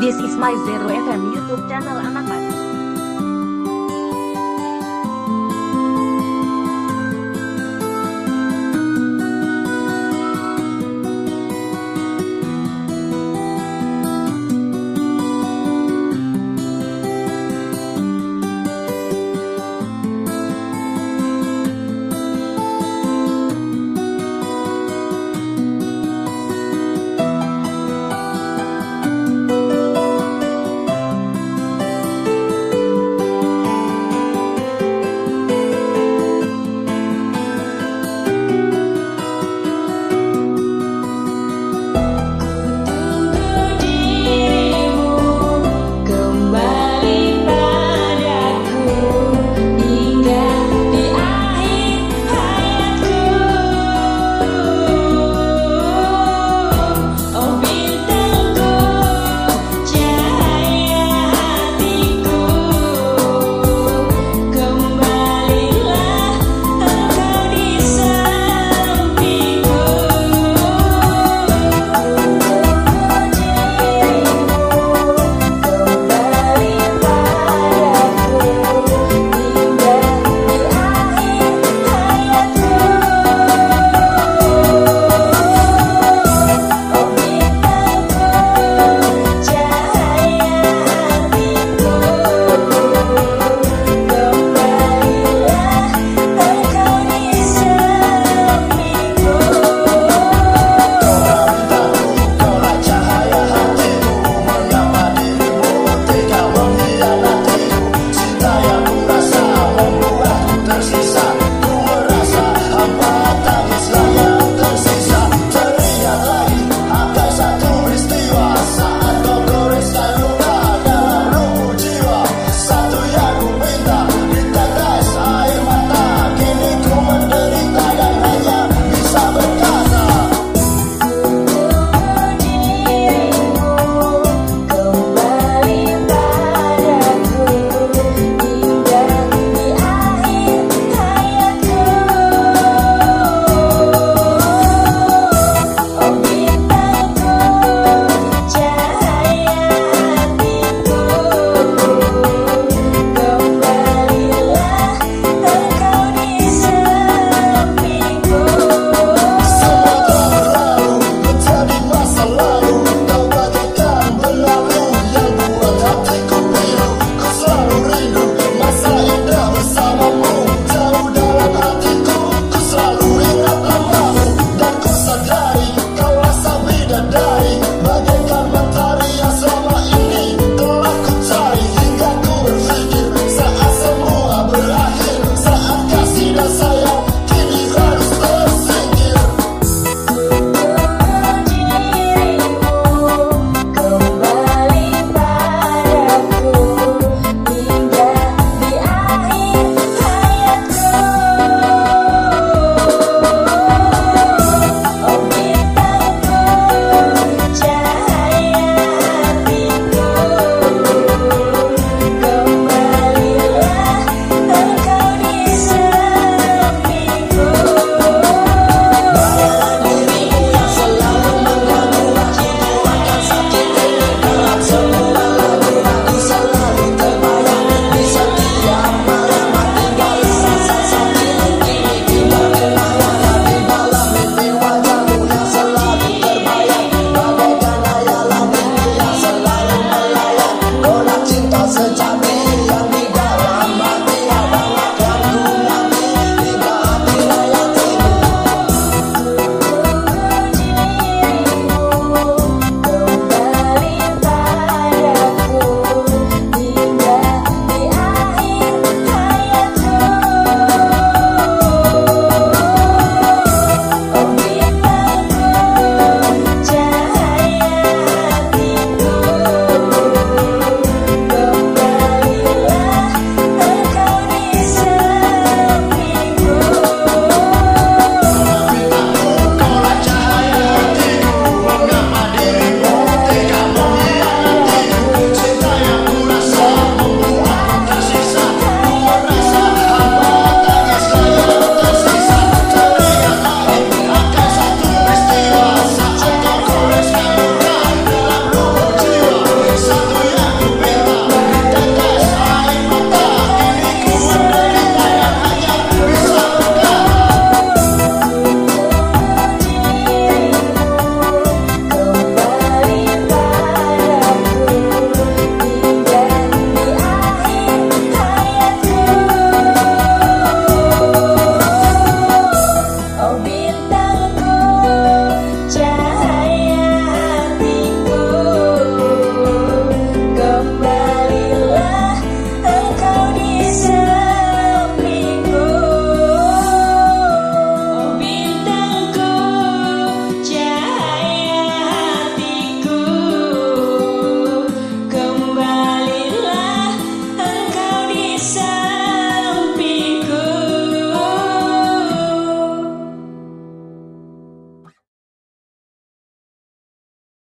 This is my Zero FM YouTube channel Anak